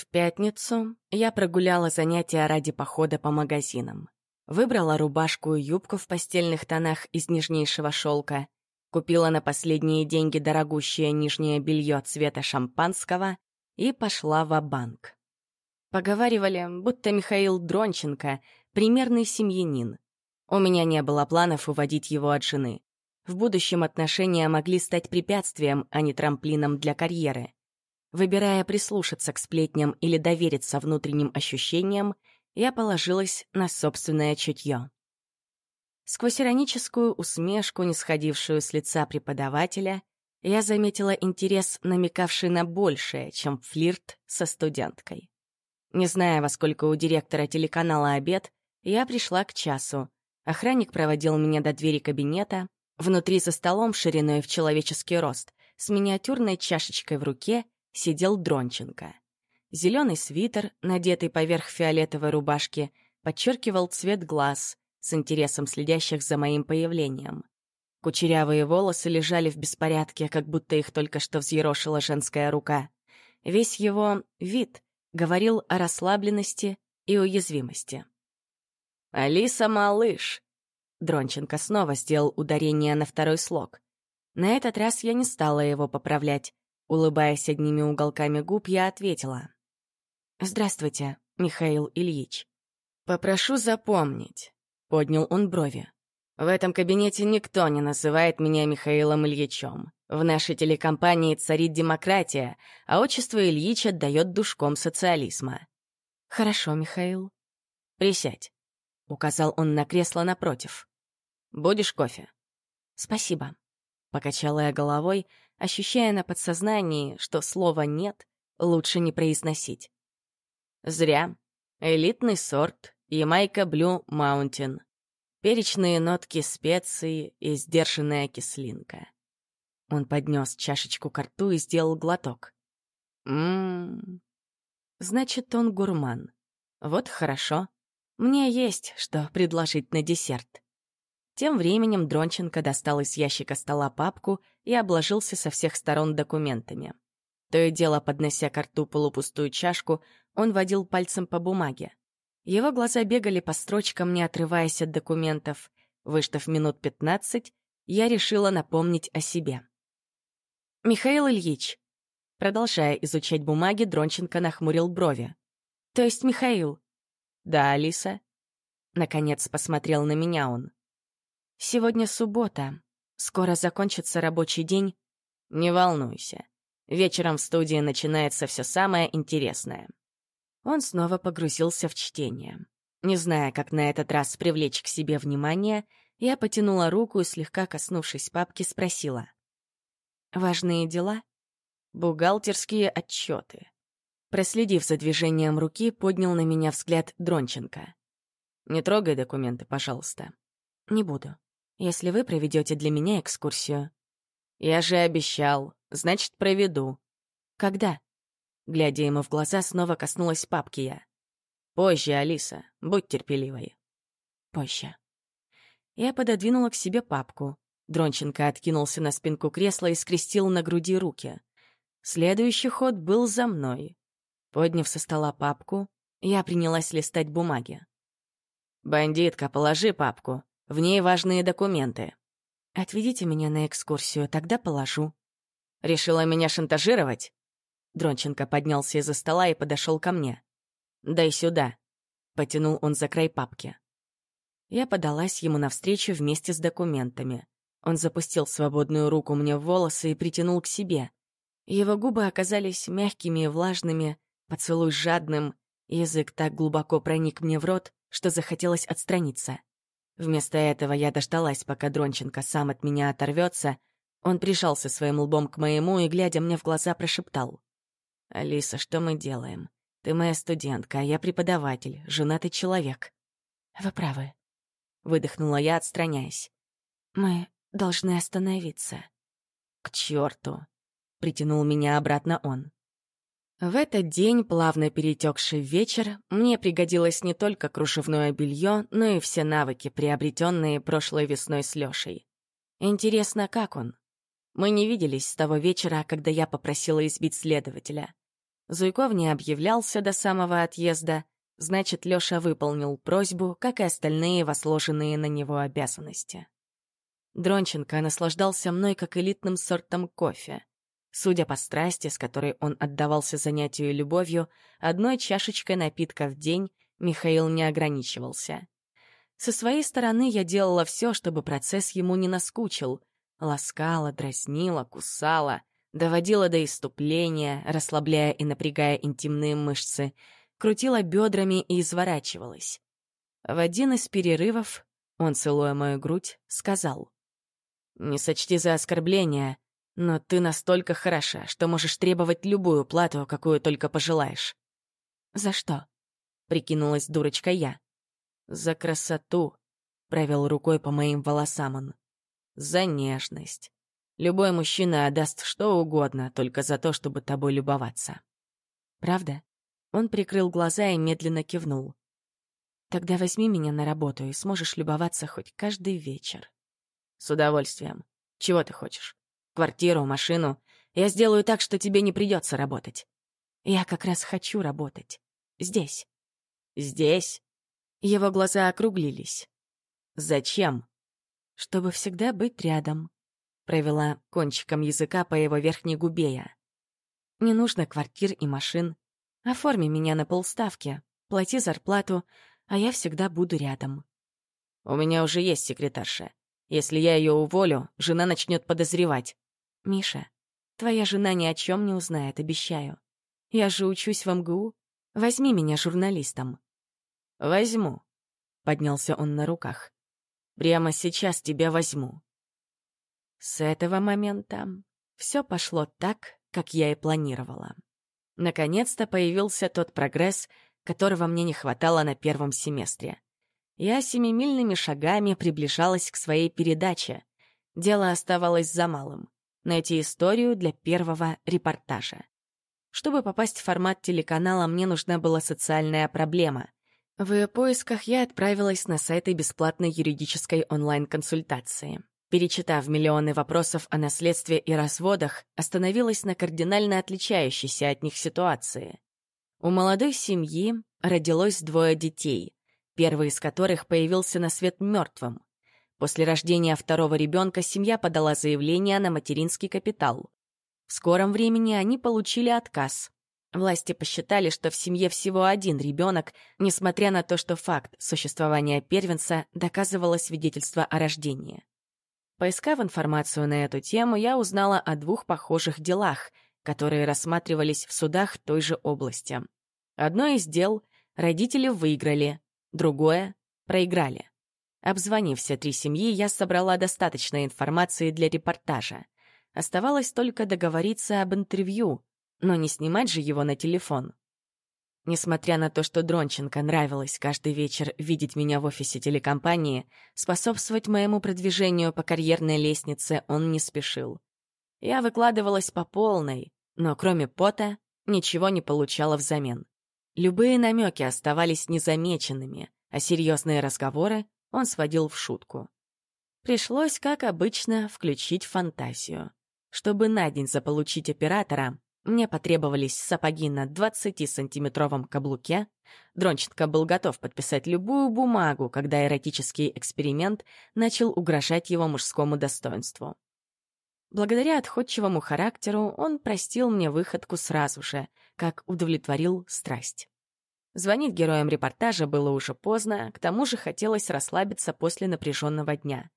В пятницу я прогуляла занятия ради похода по магазинам. Выбрала рубашку и юбку в постельных тонах из нежнейшего шелка, купила на последние деньги дорогущее нижнее белье цвета шампанского и пошла в банк Поговаривали, будто Михаил Дронченко — примерный семьянин. У меня не было планов уводить его от жены. В будущем отношения могли стать препятствием, а не трамплином для карьеры. Выбирая прислушаться к сплетням или довериться внутренним ощущениям, я положилась на собственное чутье. Сквозь ироническую усмешку, не сходившую с лица преподавателя, я заметила интерес, намекавший на большее, чем флирт со студенткой. Не зная, во сколько у директора телеканала обед, я пришла к часу. Охранник проводил меня до двери кабинета. Внутри за столом шириной в человеческий рост, с миниатюрной чашечкой в руке сидел Дронченко. Зеленый свитер, надетый поверх фиолетовой рубашки, подчеркивал цвет глаз, с интересом следящих за моим появлением. Кучерявые волосы лежали в беспорядке, как будто их только что взъерошила женская рука. Весь его вид говорил о расслабленности и уязвимости. «Алиса, малыш!» Дронченко снова сделал ударение на второй слог. На этот раз я не стала его поправлять. Улыбаясь одними уголками губ, я ответила. «Здравствуйте, Михаил Ильич. Попрошу запомнить», — поднял он брови. «В этом кабинете никто не называет меня Михаилом Ильичем. В нашей телекомпании царит демократия, а отчество Ильич отдает душком социализма». «Хорошо, Михаил». «Присядь», — указал он на кресло напротив. «Будешь кофе?» «Спасибо», — покачала я головой, ощущая на подсознании, что слова «нет» лучше не произносить. Зря. Элитный сорт, Ямайка Blue Mountain. Перечные нотки специи и сдержанная кислинка. Он поднес чашечку к рту и сделал глоток. Ммм. Значит, он гурман. Вот хорошо. Мне есть что предложить на десерт. Тем временем Дронченко достал из ящика стола папку и обложился со всех сторон документами. То и дело, поднося к рту полупустую чашку, он водил пальцем по бумаге. Его глаза бегали по строчкам, не отрываясь от документов. Выждав минут пятнадцать, я решила напомнить о себе. «Михаил Ильич», продолжая изучать бумаги, Дронченко нахмурил брови. «То есть Михаил?» «Да, Алиса». Наконец посмотрел на меня он. Сегодня суббота. Скоро закончится рабочий день. Не волнуйся. Вечером в студии начинается все самое интересное. Он снова погрузился в чтение. Не зная, как на этот раз привлечь к себе внимание, я потянула руку и, слегка коснувшись папки, спросила. «Важные дела?» «Бухгалтерские отчеты». Проследив за движением руки, поднял на меня взгляд Дронченко. «Не трогай документы, пожалуйста». «Не буду если вы проведете для меня экскурсию». «Я же обещал, значит, проведу». «Когда?» Глядя ему в глаза, снова коснулась папки я. «Позже, Алиса, будь терпеливой». «Позже». Я пододвинула к себе папку. Дронченко откинулся на спинку кресла и скрестил на груди руки. Следующий ход был за мной. Подняв со стола папку, я принялась листать бумаги. «Бандитка, положи папку», в ней важные документы. Отведите меня на экскурсию, тогда положу. Решила меня шантажировать? Дронченко поднялся из-за стола и подошел ко мне. «Дай сюда», — потянул он за край папки. Я подалась ему навстречу вместе с документами. Он запустил свободную руку мне в волосы и притянул к себе. Его губы оказались мягкими и влажными, поцелуй жадным, язык так глубоко проник мне в рот, что захотелось отстраниться. Вместо этого я дождалась, пока Дронченко сам от меня оторвется. Он прижался своим лбом к моему и, глядя мне в глаза, прошептал. «Алиса, что мы делаем? Ты моя студентка, а я преподаватель, женатый человек». «Вы правы», — выдохнула я, отстраняясь. «Мы должны остановиться». «К черту!» — притянул меня обратно он. В этот день, плавно перетекший вечер, мне пригодилось не только кружевное белье, но и все навыки, приобретенные прошлой весной с Лешей. Интересно, как он? Мы не виделись с того вечера, когда я попросила избить следователя. Зуйков не объявлялся до самого отъезда, значит, Лёша выполнил просьбу, как и остальные возложенные на него обязанности. Дронченко наслаждался мной как элитным сортом кофе. Судя по страсти, с которой он отдавался занятию любовью, одной чашечкой напитка в день Михаил не ограничивался. Со своей стороны я делала все, чтобы процесс ему не наскучил. Ласкала, дразнила, кусала, доводила до иступления, расслабляя и напрягая интимные мышцы, крутила бедрами и изворачивалась. В один из перерывов он, целуя мою грудь, сказал. «Не сочти за оскорбление, но ты настолько хороша, что можешь требовать любую плату, какую только пожелаешь». «За что?» — прикинулась дурочка я. «За красоту», — провел рукой по моим волосам он. «За нежность. Любой мужчина отдаст что угодно, только за то, чтобы тобой любоваться». «Правда?» Он прикрыл глаза и медленно кивнул. «Тогда возьми меня на работу, и сможешь любоваться хоть каждый вечер». «С удовольствием. Чего ты хочешь? Квартиру, машину? Я сделаю так, что тебе не придется работать». «Я как раз хочу работать. Здесь». «Здесь?» Его глаза округлились. «Зачем?» «Чтобы всегда быть рядом», — провела кончиком языка по его верхней губе я. «Не нужно квартир и машин. Оформи меня на полставки, плати зарплату, а я всегда буду рядом». «У меня уже есть секретарша. Если я ее уволю, жена начнет подозревать». «Миша, твоя жена ни о чем не узнает, обещаю. Я же учусь в МГУ. Возьми меня журналистом». «Возьму», — поднялся он на руках. «Прямо сейчас тебя возьму». С этого момента все пошло так, как я и планировала. Наконец-то появился тот прогресс, которого мне не хватало на первом семестре. Я семимильными шагами приближалась к своей передаче. Дело оставалось за малым — найти историю для первого репортажа. Чтобы попасть в формат телеканала, мне нужна была социальная проблема. В поисках я отправилась на сайты бесплатной юридической онлайн-консультации. Перечитав миллионы вопросов о наследстве и разводах, остановилась на кардинально отличающейся от них ситуации. У молодой семьи родилось двое детей, первый из которых появился на свет мертвым. После рождения второго ребенка семья подала заявление на материнский капитал. В скором времени они получили отказ, Власти посчитали, что в семье всего один ребенок, несмотря на то, что факт существования первенца доказывало свидетельство о рождении. Поискав информацию на эту тему, я узнала о двух похожих делах, которые рассматривались в судах той же области. Одно из дел родители выиграли, другое — проиграли. Обзвонив все три семьи, я собрала достаточно информации для репортажа. Оставалось только договориться об интервью — но не снимать же его на телефон. Несмотря на то, что Дронченко нравилось каждый вечер видеть меня в офисе телекомпании, способствовать моему продвижению по карьерной лестнице он не спешил. Я выкладывалась по полной, но кроме пота ничего не получала взамен. Любые намеки оставались незамеченными, а серьезные разговоры он сводил в шутку. Пришлось, как обычно, включить фантазию. Чтобы на день заполучить оператора, мне потребовались сапоги на 20-сантиметровом каблуке. Дронченко был готов подписать любую бумагу, когда эротический эксперимент начал угрожать его мужскому достоинству. Благодаря отходчивому характеру он простил мне выходку сразу же, как удовлетворил страсть. Звонить героям репортажа было уже поздно, к тому же хотелось расслабиться после напряженного дня.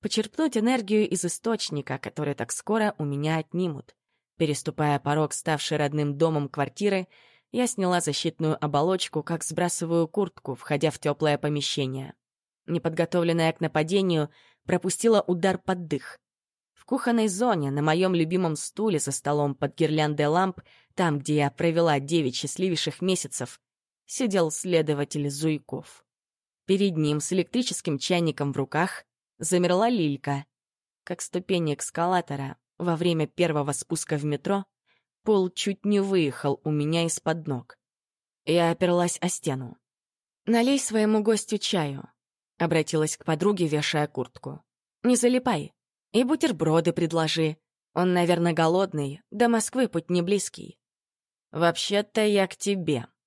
Почерпнуть энергию из источника, который так скоро у меня отнимут. Переступая порог, ставший родным домом квартиры, я сняла защитную оболочку, как сбрасываю куртку, входя в теплое помещение. Неподготовленная к нападению, пропустила удар под дых. В кухонной зоне, на моем любимом стуле за столом под гирляндой ламп, там, где я провела девять счастливейших месяцев, сидел следователь Зуйков. Перед ним с электрическим чайником в руках замерла Лилька. Как ступени эскалатора, во время первого спуска в метро пол чуть не выехал у меня из-под ног. Я оперлась о стену. «Налей своему гостю чаю», — обратилась к подруге, вешая куртку. «Не залипай. И бутерброды предложи. Он, наверное, голодный, до Москвы путь не близкий». «Вообще-то я к тебе», —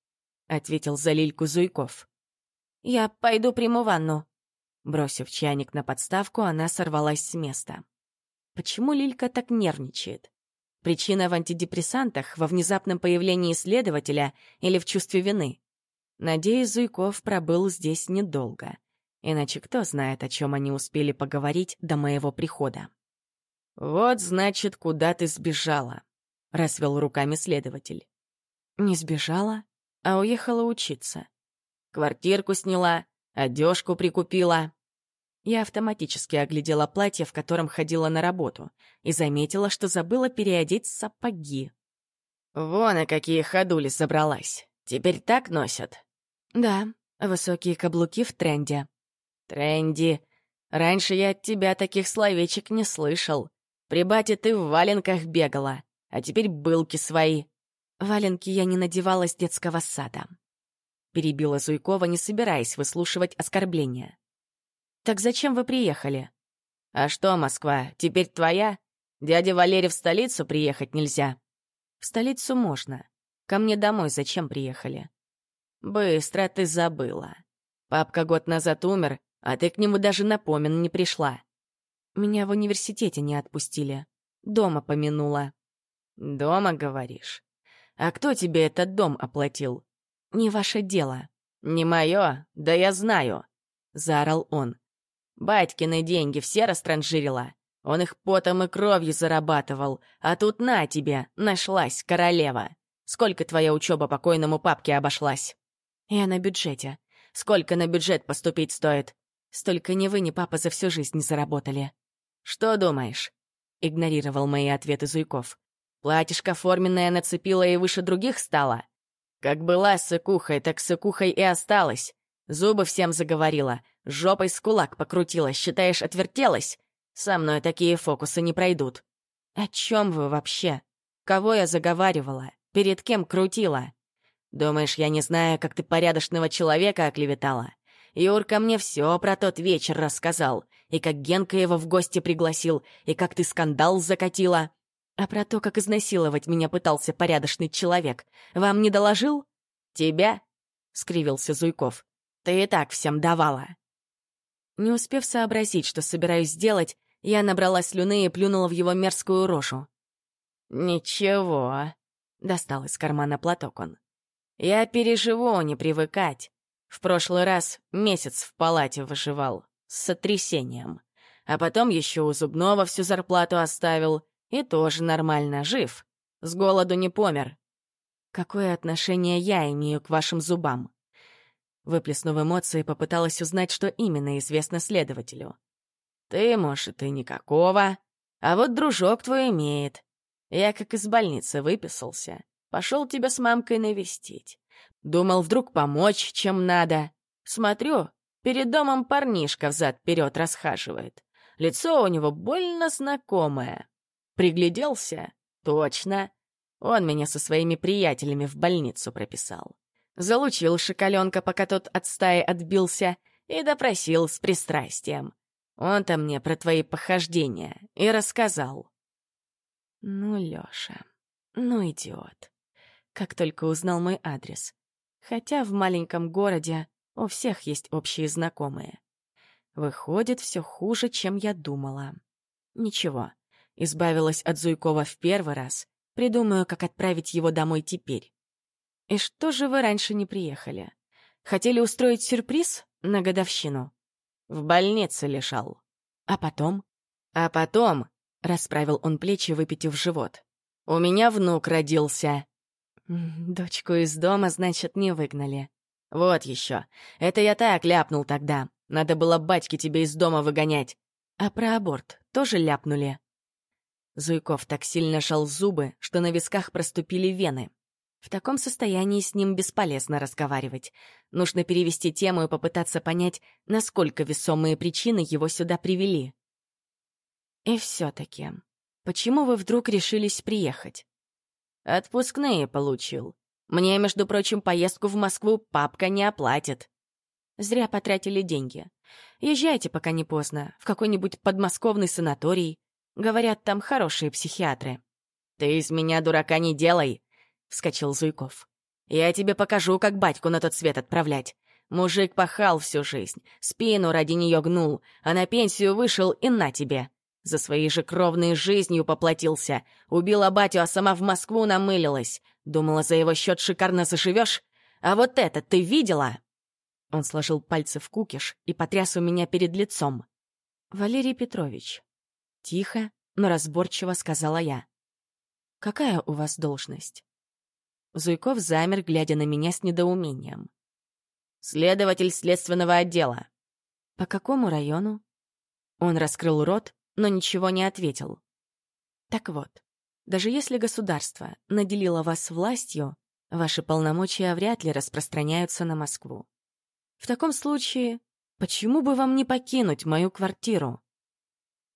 ответил за Лильку Зуйков. «Я пойду приму ванну». Бросив чайник на подставку, она сорвалась с места. Почему Лилька так нервничает? Причина в антидепрессантах, во внезапном появлении следователя или в чувстве вины? Надеюсь, Зуйков пробыл здесь недолго. Иначе кто знает, о чем они успели поговорить до моего прихода. «Вот, значит, куда ты сбежала», — развел руками следователь. «Не сбежала, а уехала учиться. Квартирку сняла, одежку прикупила». Я автоматически оглядела платье, в котором ходила на работу, и заметила, что забыла переодеть сапоги. «Вон, и какие ходули собралась. Теперь так носят?» «Да, высокие каблуки в тренде». «Тренди. Раньше я от тебя таких словечек не слышал. При бате ты в валенках бегала, а теперь былки свои». «Валенки я не надевала с детского сада», — перебила Зуйкова, не собираясь выслушивать оскорбления. «Так зачем вы приехали?» «А что, Москва, теперь твоя? Дядя Валерий в столицу приехать нельзя?» «В столицу можно. Ко мне домой зачем приехали?» «Быстро ты забыла. Папка год назад умер, а ты к нему даже на не пришла». «Меня в университете не отпустили. Дома помянула». «Дома, говоришь? А кто тебе этот дом оплатил?» «Не ваше дело». «Не мое? Да я знаю», — заорал он. Батькины деньги все растранжирила. Он их потом и кровью зарабатывал. А тут на тебе, нашлась королева. Сколько твоя учеба покойному папке обошлась? Я на бюджете. Сколько на бюджет поступить стоит? Столько ни вы, ни папа за всю жизнь не заработали. Что думаешь? Игнорировал мои ответы Зуйков. Платьишко форменное нацепила и выше других стала? Как была сыкухой, так сыкухой и осталась. Зубы всем заговорила, жопой с кулак покрутила, считаешь, отвертелась? Со мной такие фокусы не пройдут. О чем вы вообще? Кого я заговаривала? Перед кем крутила? Думаешь, я не знаю, как ты порядочного человека оклеветала? Юрка мне все про тот вечер рассказал, и как Генка его в гости пригласил, и как ты скандал закатила. А про то, как изнасиловать меня пытался порядочный человек, вам не доложил? Тебя? — скривился Зуйков. Ты и так всем давала». Не успев сообразить, что собираюсь сделать, я набрала слюны и плюнула в его мерзкую рожу. «Ничего», — достал из кармана платок он. «Я переживу, не привыкать. В прошлый раз месяц в палате выживал, с сотрясением. А потом еще у зубного всю зарплату оставил, и тоже нормально, жив. С голоду не помер. Какое отношение я имею к вашим зубам? Выплеснув эмоции, попыталась узнать, что именно известно следователю. «Ты, может, и никакого, а вот дружок твой имеет. Я как из больницы выписался. Пошел тебя с мамкой навестить. Думал, вдруг помочь, чем надо. Смотрю, перед домом парнишка взад-вперед расхаживает. Лицо у него больно знакомое. Пригляделся? Точно. Он меня со своими приятелями в больницу прописал. Залучил шоколенка, пока тот от стаи отбился, и допросил с пристрастием. Он-то мне про твои похождения и рассказал. Ну, Лёша, ну, идиот. Как только узнал мой адрес. Хотя в маленьком городе у всех есть общие знакомые. Выходит, все хуже, чем я думала. Ничего, избавилась от Зуйкова в первый раз. Придумаю, как отправить его домой теперь. «И что же вы раньше не приехали? Хотели устроить сюрприз на годовщину?» «В больнице лежал». «А потом?» «А потом...» — расправил он плечи, выпитив живот. «У меня внук родился». «Дочку из дома, значит, не выгнали». «Вот еще. Это я так ляпнул тогда. Надо было батьке тебе из дома выгонять». «А про аборт тоже ляпнули?» Зуйков так сильно жал зубы, что на висках проступили вены. В таком состоянии с ним бесполезно разговаривать. Нужно перевести тему и попытаться понять, насколько весомые причины его сюда привели. И все-таки, почему вы вдруг решились приехать? Отпускные получил. Мне, между прочим, поездку в Москву папка не оплатит. Зря потратили деньги. Езжайте, пока не поздно, в какой-нибудь подмосковный санаторий. Говорят, там хорошие психиатры. Ты из меня дурака не делай. Вскочил Зуйков. «Я тебе покажу, как батьку на тот свет отправлять. Мужик пахал всю жизнь, спину ради нее гнул, а на пенсию вышел и на тебе. За своей же кровной жизнью поплатился. Убила батю, а сама в Москву намылилась. Думала, за его счет шикарно заживешь? А вот это ты видела?» Он сложил пальцы в кукиш и потряс у меня перед лицом. «Валерий Петрович». Тихо, но разборчиво сказала я. «Какая у вас должность?» Зуйков замер, глядя на меня с недоумением. «Следователь следственного отдела». «По какому району?» Он раскрыл рот, но ничего не ответил. «Так вот, даже если государство наделило вас властью, ваши полномочия вряд ли распространяются на Москву. В таком случае, почему бы вам не покинуть мою квартиру?»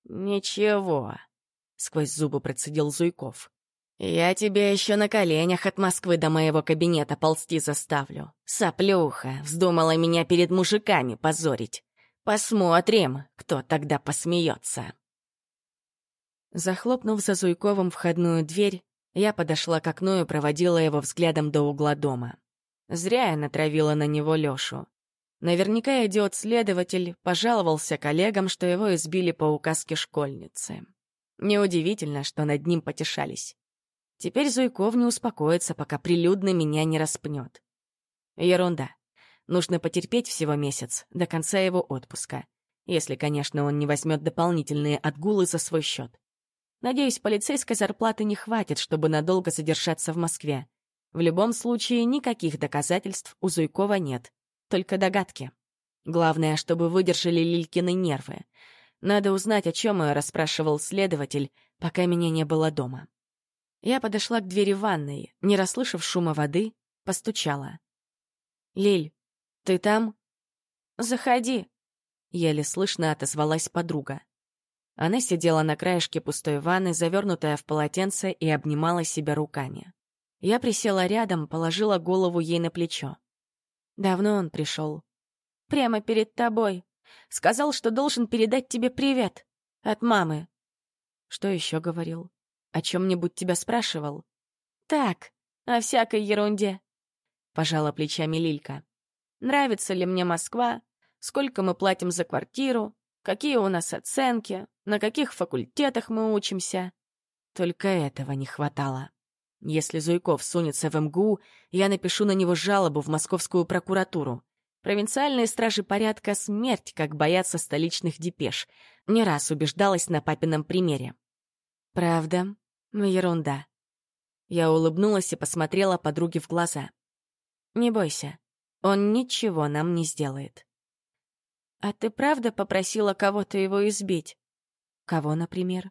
«Ничего», — сквозь зубы процедил Зуйков. «Я тебя еще на коленях от Москвы до моего кабинета ползти заставлю. Соплюха, вздумала меня перед мужиками позорить. Посмотрим, кто тогда посмеется». Захлопнув за Зуйковым входную дверь, я подошла к окну и проводила его взглядом до угла дома. Зря я натравила на него Лёшу. Наверняка идиот-следователь пожаловался коллегам, что его избили по указке школьницы. Неудивительно, что над ним потешались. Теперь Зуйков не успокоится, пока прилюдно меня не распнет. Ерунда. Нужно потерпеть всего месяц, до конца его отпуска. Если, конечно, он не возьмет дополнительные отгулы за свой счет. Надеюсь, полицейской зарплаты не хватит, чтобы надолго задержаться в Москве. В любом случае, никаких доказательств у Зуйкова нет. Только догадки. Главное, чтобы выдержали Лилькины нервы. Надо узнать, о чем ее расспрашивал следователь, пока меня не было дома. Я подошла к двери ванной, не расслышав шума воды, постучала. «Лиль, ты там?» «Заходи», — еле слышно отозвалась подруга. Она сидела на краешке пустой ванны, завернутая в полотенце, и обнимала себя руками. Я присела рядом, положила голову ей на плечо. Давно он пришел. «Прямо перед тобой. Сказал, что должен передать тебе привет. От мамы». «Что еще говорил?» О чем-нибудь тебя спрашивал? Так, о всякой ерунде. Пожала плечами Лилька. Нравится ли мне Москва? Сколько мы платим за квартиру? Какие у нас оценки? На каких факультетах мы учимся? Только этого не хватало. Если Зуйков сунется в МГУ, я напишу на него жалобу в московскую прокуратуру. Провинциальные стражи порядка — смерть, как боятся столичных депеш. Не раз убеждалась на папином примере. Правда, ерунда. Я улыбнулась и посмотрела подруге в глаза. Не бойся, он ничего нам не сделает. А ты правда попросила кого-то его избить? Кого, например?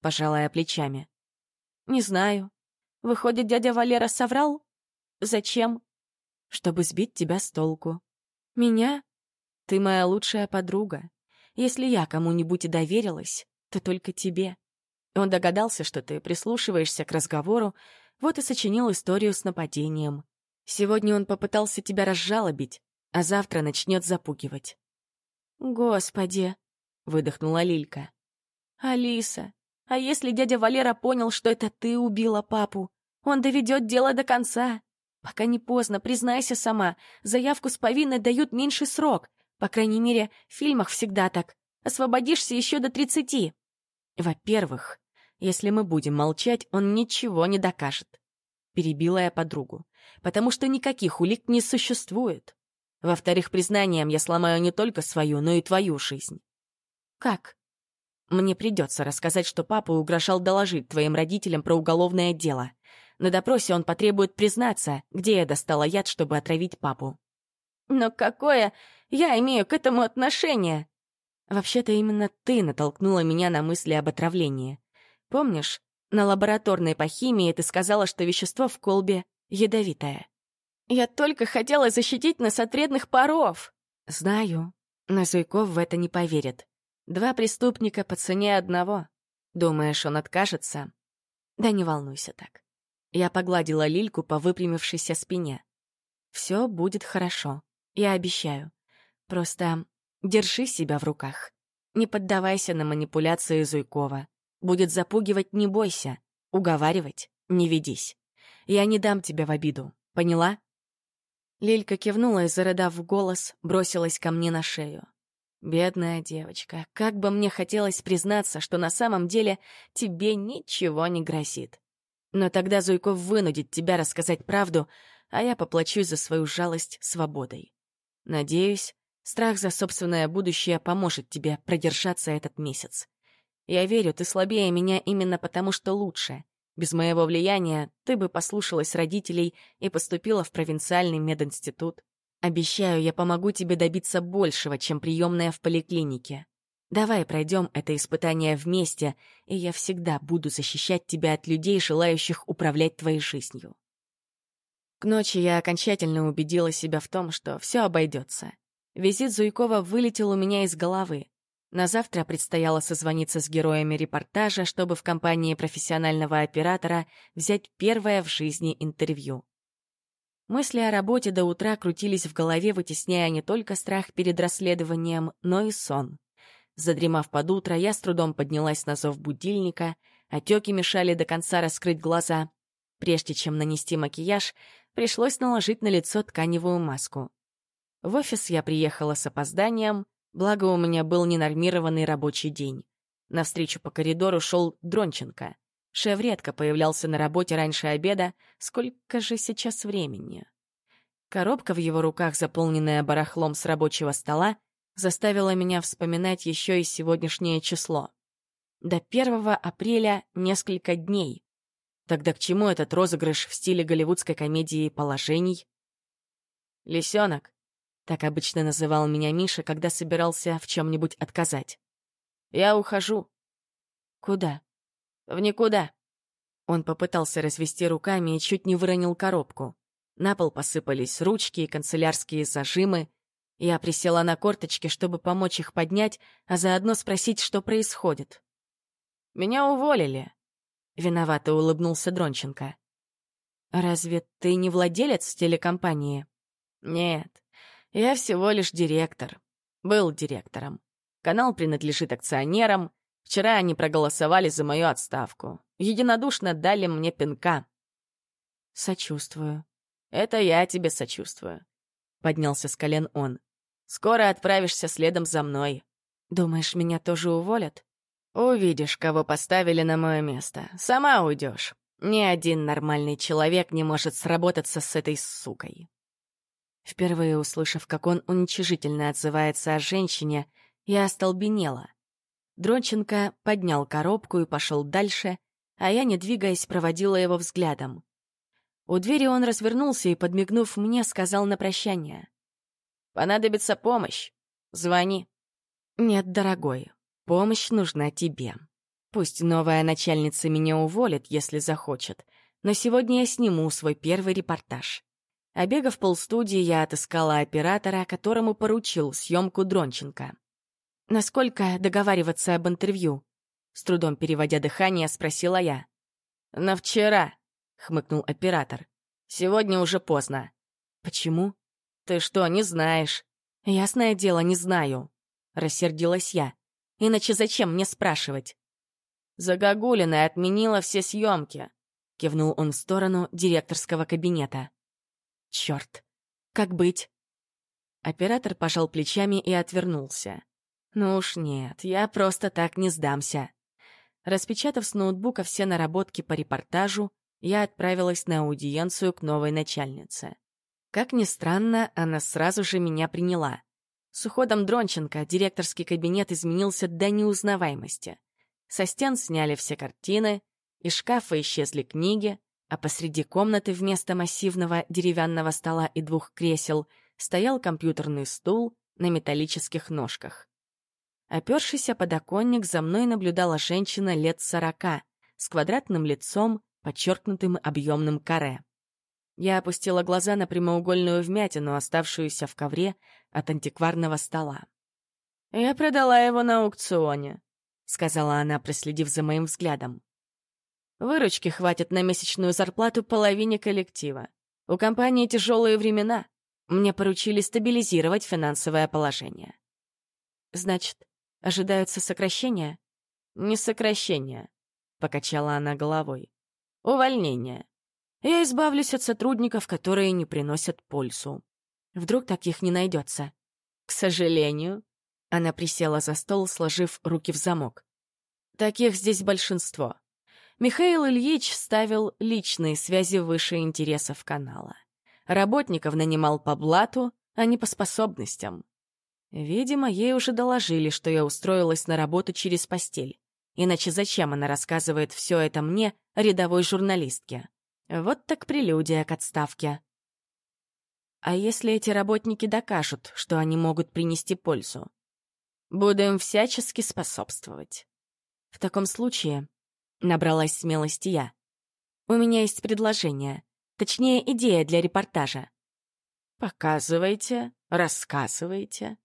Пожалая плечами. Не знаю. Выходит, дядя Валера соврал? Зачем? Чтобы сбить тебя с толку. Меня? Ты моя лучшая подруга. Если я кому-нибудь и доверилась, то только тебе. Он догадался, что ты прислушиваешься к разговору, вот и сочинил историю с нападением. Сегодня он попытался тебя разжалобить, а завтра начнет запугивать. «Господи!» — выдохнула Лилька. «Алиса, а если дядя Валера понял, что это ты убила папу? Он доведет дело до конца. Пока не поздно, признайся сама, заявку с повинной дают меньший срок. По крайней мере, в фильмах всегда так. Освободишься еще до тридцати. Во-первых, если мы будем молчать, он ничего не докажет. Перебила я подругу. Потому что никаких улик не существует. Во-вторых, признанием я сломаю не только свою, но и твою жизнь. Как? Мне придется рассказать, что папа угрожал доложить твоим родителям про уголовное дело. На допросе он потребует признаться, где я достала яд, чтобы отравить папу. Но какое я имею к этому отношение? Вообще-то именно ты натолкнула меня на мысли об отравлении. Помнишь, на лабораторной по химии ты сказала, что вещество в колбе ядовитое? Я только хотела защитить нас от вредных паров. Знаю, но Зуйков в это не поверит. Два преступника по цене одного. Думаешь, он откажется? Да не волнуйся так. Я погладила Лильку по выпрямившейся спине. Все будет хорошо, я обещаю. Просто держи себя в руках. Не поддавайся на манипуляции Зуйкова. Будет запугивать — не бойся. Уговаривать — не ведись. Я не дам тебя в обиду. Поняла?» Лилька кивнула и, зарыдав в голос, бросилась ко мне на шею. «Бедная девочка, как бы мне хотелось признаться, что на самом деле тебе ничего не грозит. Но тогда Зуйков вынудит тебя рассказать правду, а я поплачусь за свою жалость свободой. Надеюсь, страх за собственное будущее поможет тебе продержаться этот месяц. Я верю, ты слабее меня именно потому, что лучше. Без моего влияния ты бы послушалась родителей и поступила в провинциальный мединститут. Обещаю, я помогу тебе добиться большего, чем приемная в поликлинике. Давай пройдем это испытание вместе, и я всегда буду защищать тебя от людей, желающих управлять твоей жизнью. К ночи я окончательно убедила себя в том, что все обойдется. Визит Зуйкова вылетел у меня из головы. На завтра предстояло созвониться с героями репортажа, чтобы в компании профессионального оператора взять первое в жизни интервью. Мысли о работе до утра крутились в голове, вытесняя не только страх перед расследованием, но и сон. Задремав под утро, я с трудом поднялась на зов будильника, отеки мешали до конца раскрыть глаза. Прежде чем нанести макияж, пришлось наложить на лицо тканевую маску. В офис я приехала с опозданием, Благо, у меня был ненормированный рабочий день. Навстречу по коридору шел Дронченко. Шеф редко появлялся на работе раньше обеда. Сколько же сейчас времени? Коробка в его руках, заполненная барахлом с рабочего стола, заставила меня вспоминать еще и сегодняшнее число. До 1 апреля несколько дней. Тогда к чему этот розыгрыш в стиле голливудской комедии положений? «Лисенок, так обычно называл меня Миша, когда собирался в чем-нибудь отказать. «Я ухожу». «Куда?» «В никуда». Он попытался развести руками и чуть не выронил коробку. На пол посыпались ручки и канцелярские зажимы. Я присела на корточки, чтобы помочь их поднять, а заодно спросить, что происходит. «Меня уволили», — виновато улыбнулся Дронченко. «Разве ты не владелец телекомпании?» «Нет, я всего лишь директор. Был директором. Канал принадлежит акционерам. Вчера они проголосовали за мою отставку. Единодушно дали мне пинка. Сочувствую. Это я тебе сочувствую. Поднялся с колен он. Скоро отправишься следом за мной. Думаешь, меня тоже уволят? Увидишь, кого поставили на мое место. Сама уйдешь. Ни один нормальный человек не может сработаться с этой сукой. Впервые услышав, как он уничижительно отзывается о женщине, я остолбенела. Дронченко поднял коробку и пошел дальше, а я, не двигаясь, проводила его взглядом. У двери он развернулся и, подмигнув мне, сказал на прощание. «Понадобится помощь. Звони». «Нет, дорогой, помощь нужна тебе. Пусть новая начальница меня уволит, если захочет, но сегодня я сниму свой первый репортаж. Обегав полстудии, я отыскала оператора, которому поручил съемку Дронченко. «Насколько договариваться об интервью?» С трудом переводя дыхание, спросила я. «На вчера», — хмыкнул оператор. «Сегодня уже поздно». «Почему?» «Ты что, не знаешь?» «Ясное дело, не знаю», — рассердилась я. «Иначе зачем мне спрашивать?» «Загогулина отменила все съемки», — кивнул он в сторону директорского кабинета. Черт, как быть? Оператор пожал плечами и отвернулся. Ну уж нет, я просто так не сдамся. Распечатав с ноутбука все наработки по репортажу, я отправилась на аудиенцию к новой начальнице. Как ни странно, она сразу же меня приняла. С уходом Дронченко директорский кабинет изменился до неузнаваемости. Со стен сняли все картины, из шкафа исчезли книги, а посреди комнаты вместо массивного деревянного стола и двух кресел стоял компьютерный стул на металлических ножках. Опершись о подоконник, за мной наблюдала женщина лет сорока, с квадратным лицом, подчеркнутым объемным каре. Я опустила глаза на прямоугольную вмятину, оставшуюся в ковре от антикварного стола. «Я продала его на аукционе», — сказала она, проследив за моим взглядом. Выручки хватит на месячную зарплату половине коллектива. У компании тяжелые времена. Мне поручили стабилизировать финансовое положение. Значит, ожидаются сокращения? Не сокращения, покачала она головой. Увольнение. Я избавлюсь от сотрудников, которые не приносят пользу. Вдруг таких не найдется. К сожалению, она присела за стол, сложив руки в замок. Таких здесь большинство. Михаил Ильич ставил личные связи выше интересов канала. Работников нанимал по блату, а не по способностям. Видимо, ей уже доложили, что я устроилась на работу через постель. Иначе зачем она рассказывает все это мне, рядовой журналистке? Вот так прелюдия к отставке. А если эти работники докажут, что они могут принести пользу? Буду им всячески способствовать. В таком случае, набралась смелости я, у меня есть предложение, точнее, идея для репортажа. Показывайте, рассказывайте.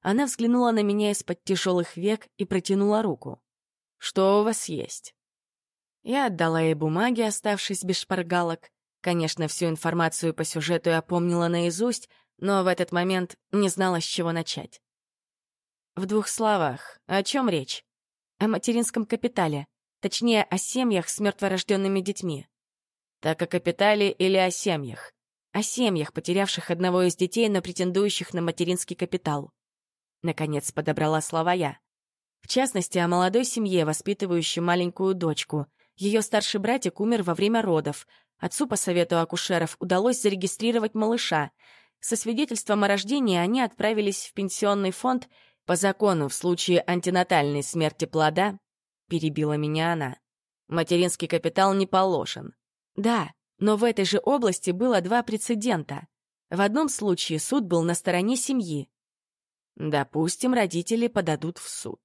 Она взглянула на меня из-под тяжелых век и протянула руку. Что у вас есть? Я отдала ей бумаги, оставшись без шпаргалок. Конечно, всю информацию по сюжету я помнила наизусть, но в этот момент не знала, с чего начать. В двух словах, о чем речь? О материнском капитале, точнее, о семьях с мертворожденными детьми. Так о капитале или о семьях? О семьях, потерявших одного из детей, но претендующих на материнский капитал. Наконец подобрала слова я. В частности, о молодой семье, воспитывающей маленькую дочку. Ее старший братик умер во время родов. Отцу по совету акушеров удалось зарегистрировать малыша. Со свидетельством о рождении они отправились в пенсионный фонд по закону в случае антинатальной смерти плода, перебила меня она. Материнский капитал не положен. Да, но в этой же области было два прецедента. В одном случае суд был на стороне семьи. Допустим, родители подадут в суд.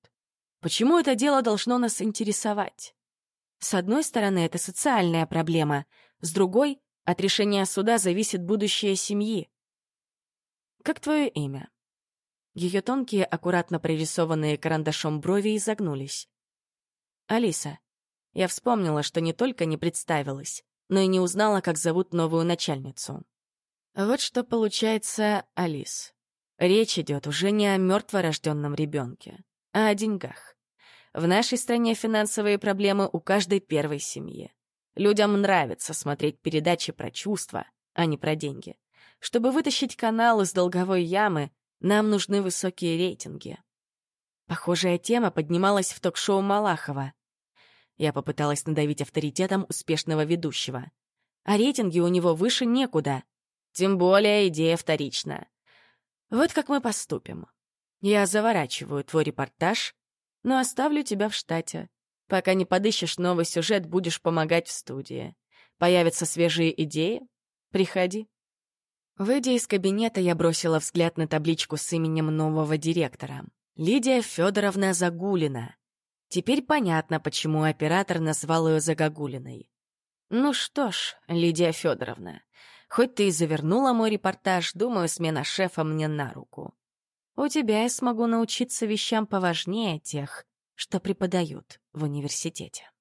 Почему это дело должно нас интересовать? С одной стороны, это социальная проблема, с другой — от решения суда зависит будущее семьи. Как твое имя? Ее тонкие, аккуратно прорисованные карандашом брови изогнулись. Алиса. Я вспомнила, что не только не представилась, но и не узнала, как зовут новую начальницу. Вот что получается, Алис. Речь идет уже не о мертворожденном ребенке, а о деньгах. В нашей стране финансовые проблемы у каждой первой семьи. Людям нравится смотреть передачи про чувства, а не про деньги. Чтобы вытащить канал из долговой ямы, нам нужны высокие рейтинги. Похожая тема поднималась в ток-шоу Малахова. Я попыталась надавить авторитетом успешного ведущего. А рейтинги у него выше некуда. Тем более идея вторична. Вот как мы поступим. Я заворачиваю твой репортаж но оставлю тебя в штате. Пока не подыщешь новый сюжет, будешь помогать в студии. Появятся свежие идеи? Приходи. Выйдя из кабинета, я бросила взгляд на табличку с именем нового директора. Лидия Федоровна Загулина. Теперь понятно, почему оператор назвал ее Загогулиной. Ну что ж, Лидия Федоровна, хоть ты и завернула мой репортаж, думаю, смена шефа мне на руку. У тебя я смогу научиться вещам поважнее тех, что преподают в университете.